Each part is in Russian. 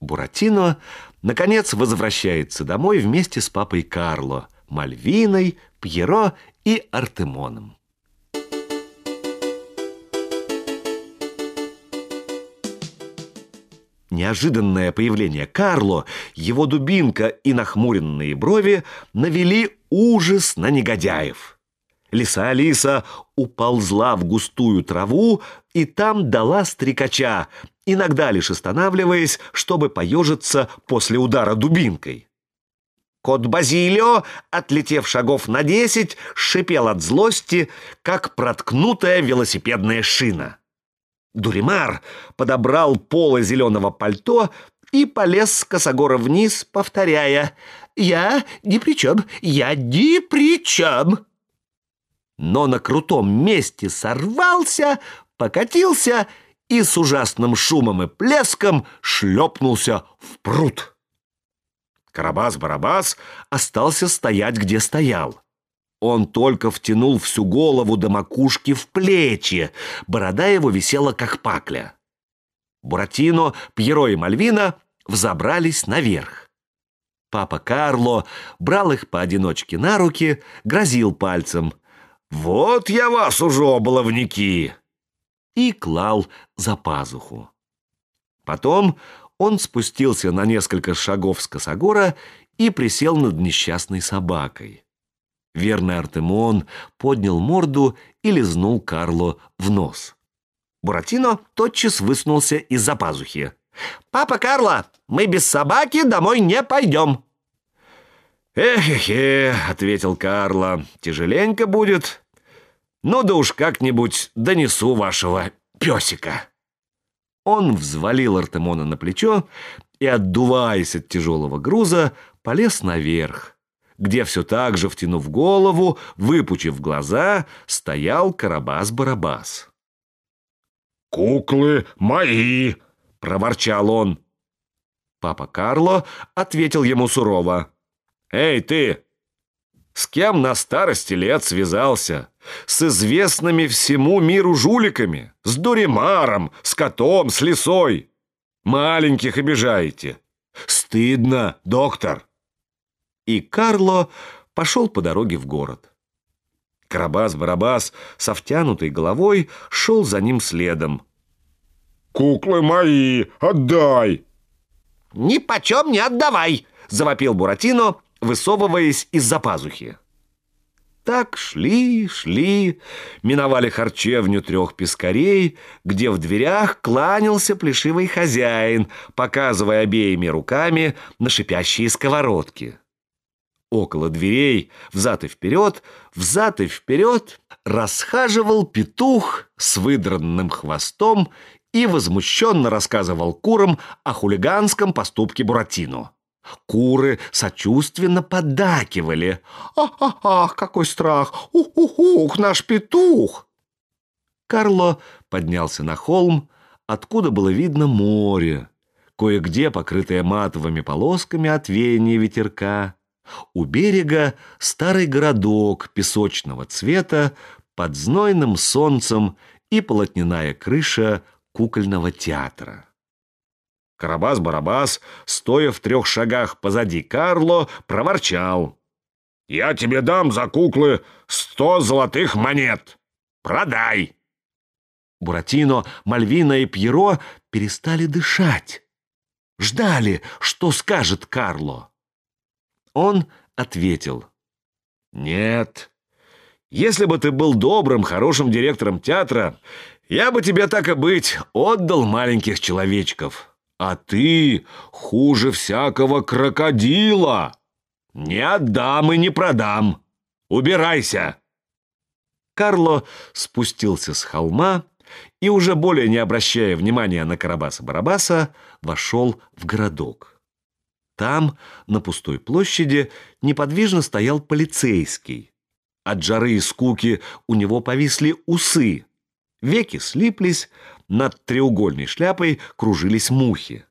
Буратино, наконец, возвращается домой вместе с папой Карло, Мальвиной, Пьеро и Артемоном. Неожиданное появление Карло, его дубинка и нахмуренные брови навели ужас на негодяев. Лиса Алиса уползла в густую траву и там дала стрекача, иногда лишь останавливаясь, чтобы поежиться после удара дубинкой. Кот Базилио, отлетев шагов на десять, шипел от злости, как проткнутая велосипедная шина. Дуримар подобрал поло зеленого пальто и полез с косогора вниз, повторяя «Я ни при чем, я ни при чем!» Но на крутом месте сорвался, покатился и с ужасным шумом и плеском шлепнулся в пруд. Карабас-барабас остался стоять, где стоял. Он только втянул всю голову до макушки в плечи. Борода его висела, как пакля. Буратино, Пьеро и Мальвина взобрались наверх. Папа Карло брал их поодиночке на руки, грозил пальцем. «Вот я вас уже, баловники!» И клал за пазуху. Потом он спустился на несколько шагов с косогора и присел над несчастной собакой. Верный Артемон поднял морду и лизнул Карло в нос. Буратино тотчас высунулся из-за пазухи. «Папа Карло, мы без собаки домой не пойдем!» «Эх-хе-хе», — ответил Карло, — «тяжеленько будет. Ну да уж как-нибудь донесу вашего песика». Он взвалил Артемона на плечо и, отдуваясь от тяжелого груза, полез наверх, где все так же, втянув голову, выпучив глаза, стоял Карабас-Барабас. «Куклы мои!» — проворчал он. Папа Карло ответил ему сурово. «Эй, ты! С кем на старости лет связался? С известными всему миру жуликами? С Дуримаром, с котом, с лисой? Маленьких обижаете. Стыдно, доктор!» и Карло пошел по дороге в город. Карабас-барабас со втянутой головой шел за ним следом. «Куклы мои, отдай!» «Ни почем не отдавай!» — завопил Буратино, высовываясь из-за пазухи. Так шли, шли, миновали харчевню трех пескарей, где в дверях кланялся плешивый хозяин, показывая обеими руками на шипящие сковородки. Около дверей, взад и вперед, взад и вперед, расхаживал петух с выдранным хвостом и возмущенно рассказывал курам о хулиганском поступке Буратино. Куры сочувственно поддакивали. «Ах-ах-ах, какой страх! Ух-ух-ух, наш петух!» Карло поднялся на холм, откуда было видно море, кое-где покрытое матовыми полосками от веяния ветерка. У берега старый городок песочного цвета под знойным солнцем и полотняная крыша кукольного театра. Карабас-барабас, стоя в трех шагах позади Карло, проворчал. «Я тебе дам за куклы сто золотых монет! Продай!» Буратино, Мальвина и Пьеро перестали дышать. Ждали, что скажет Карло. Он ответил. «Нет. Если бы ты был добрым, хорошим директором театра, я бы тебе, так и быть, отдал маленьких человечков. А ты хуже всякого крокодила. Не отдам и не продам. Убирайся!» Карло спустился с холма и, уже более не обращая внимания на Карабаса-Барабаса, вошел в городок. Там, на пустой площади, неподвижно стоял полицейский. От жары и скуки у него повисли усы. Веки слиплись, над треугольной шляпой кружились мухи.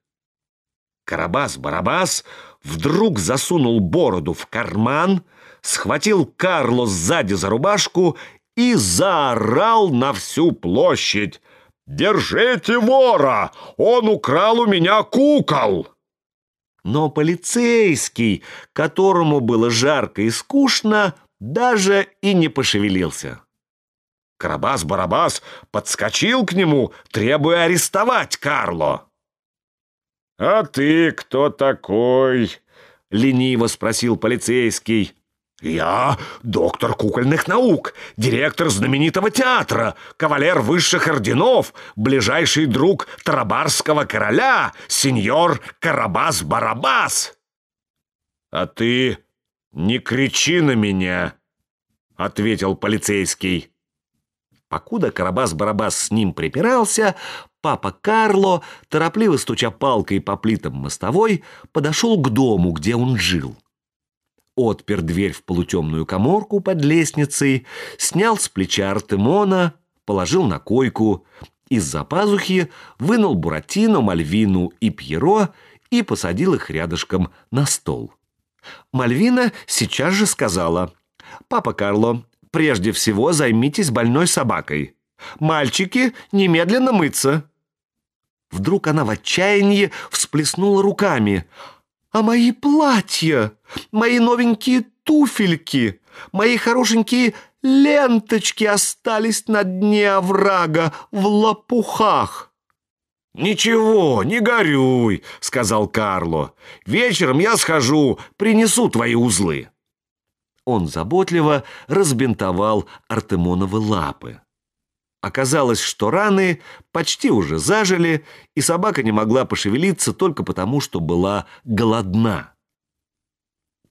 Карабас-барабас вдруг засунул бороду в карман, схватил Карло сзади за рубашку и заорал на всю площадь. «Держите вора! Он украл у меня кукол!» Но полицейский, которому было жарко и скучно, даже и не пошевелился. Карабас-Барабас подскочил к нему, требуя арестовать Карло. «А ты кто такой?» — лениво спросил полицейский. «Я доктор кукольных наук, директор знаменитого театра, кавалер высших орденов, ближайший друг Тарабарского короля, сеньор Карабас-Барабас!» «А ты не кричи на меня!» — ответил полицейский. Покуда Карабас-Барабас с ним припирался, папа Карло, торопливо стуча палкой по плитам мостовой, подошел к дому, где он жил отпер дверь в полутемную коморку под лестницей, снял с плеча Артемона, положил на койку, из-за пазухи вынул Буратино, Мальвину и Пьеро и посадил их рядышком на стол. Мальвина сейчас же сказала, «Папа Карло, прежде всего займитесь больной собакой. Мальчики, немедленно мыться». Вдруг она в отчаянии всплеснула руками – а мои платья, мои новенькие туфельки, мои хорошенькие ленточки остались на дне оврага в лопухах. «Ничего, не горюй», — сказал Карло. «Вечером я схожу, принесу твои узлы». Он заботливо разбинтовал Артемоновы лапы. Оказалось, что раны почти уже зажили, и собака не могла пошевелиться только потому, что была голодна.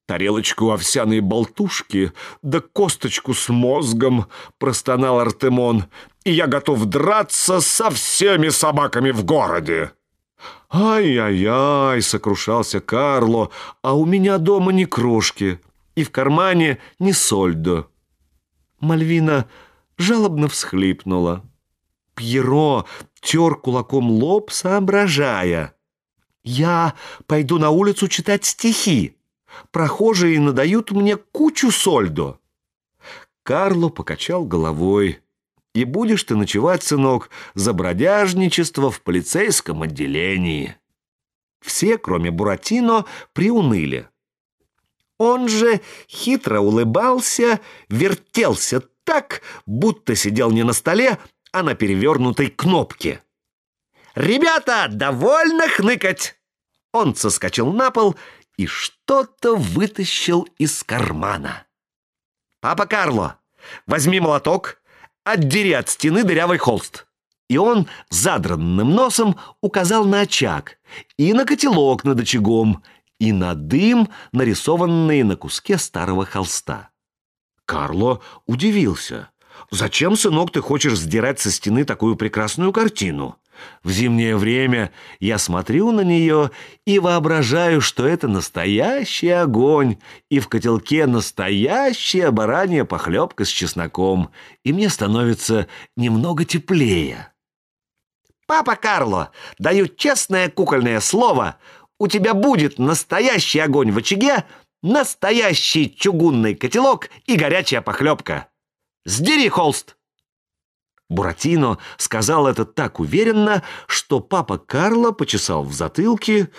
«Тарелочку овсяной болтушки, да косточку с мозгом», — простонал Артемон, «и я готов драться со всеми собаками в городе». «Ай-яй-яй!» — сокрушался Карло, «а у меня дома ни крошки, и в кармане ни сольдо». Мальвина жалобно всхлипнула. Пьеро тер кулаком лоб, соображая. «Я пойду на улицу читать стихи. Прохожие надают мне кучу сольдо». Карло покачал головой. «И будешь ты ночевать, сынок, за бродяжничество в полицейском отделении». Все, кроме Буратино, приуныли. Он же хитро улыбался, вертелся так, будто сидел не на столе, а на перевернутой кнопке. «Ребята, довольно хныкать!» Он соскочил на пол и что-то вытащил из кармана. «Папа Карло, возьми молоток, отдери от стены дырявый холст». И он задранным носом указал на очаг, и на котелок над очагом, и на дым, нарисованный на куске старого холста. Карло удивился. «Зачем, сынок, ты хочешь сдирать со стены такую прекрасную картину? В зимнее время я смотрю на нее и воображаю, что это настоящий огонь, и в котелке настоящая баранья похлебка с чесноком, и мне становится немного теплее». «Папа Карло, даю честное кукольное слово, у тебя будет настоящий огонь в очаге, настоящий чугунный котелок и горячая похлебка. Сдери холст!» Буратино сказал это так уверенно, что папа Карло почесал в затылке,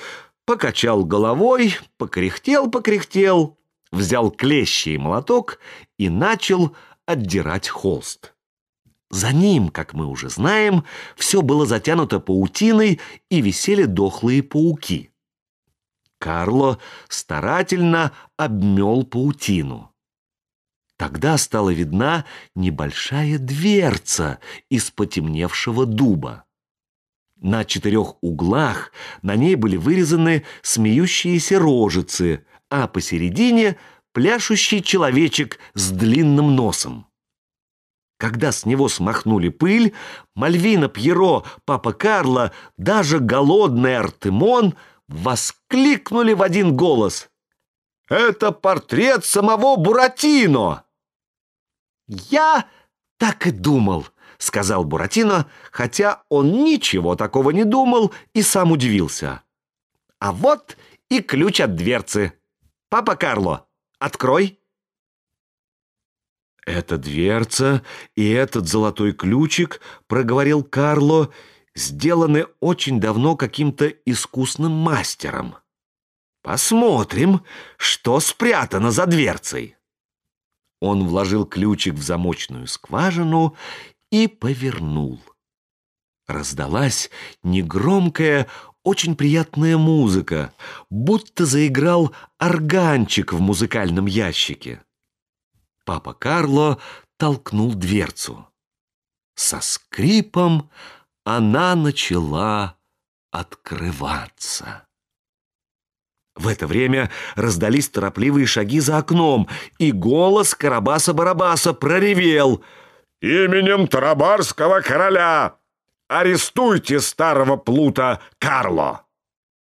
покачал головой, покряхтел-покряхтел, взял клещи и молоток и начал отдирать холст. За ним, как мы уже знаем, все было затянуто паутиной и висели дохлые пауки. Карло старательно обмел паутину. Тогда стала видна небольшая дверца из потемневшего дуба. На четырех углах на ней были вырезаны смеющиеся рожицы, а посередине пляшущий человечек с длинным носом. Когда с него смахнули пыль, Мальвина Пьеро, папа Карло, даже голодный Артемон — воскликнули в один голос. «Это портрет самого Буратино!» «Я так и думал», — сказал Буратино, хотя он ничего такого не думал и сам удивился. «А вот и ключ от дверцы. Папа Карло, открой!» «Эта дверца и этот золотой ключик», — проговорил Карло, — сделаны очень давно каким-то искусным мастером. Посмотрим, что спрятано за дверцей. Он вложил ключик в замочную скважину и повернул. Раздалась негромкая, очень приятная музыка, будто заиграл органчик в музыкальном ящике. Папа Карло толкнул дверцу. Со скрипом она начала открываться. В это время раздались торопливые шаги за окном, и голос Карабаса-Барабаса проревел «Именем Тарабарского короля! Арестуйте старого плута Карло!»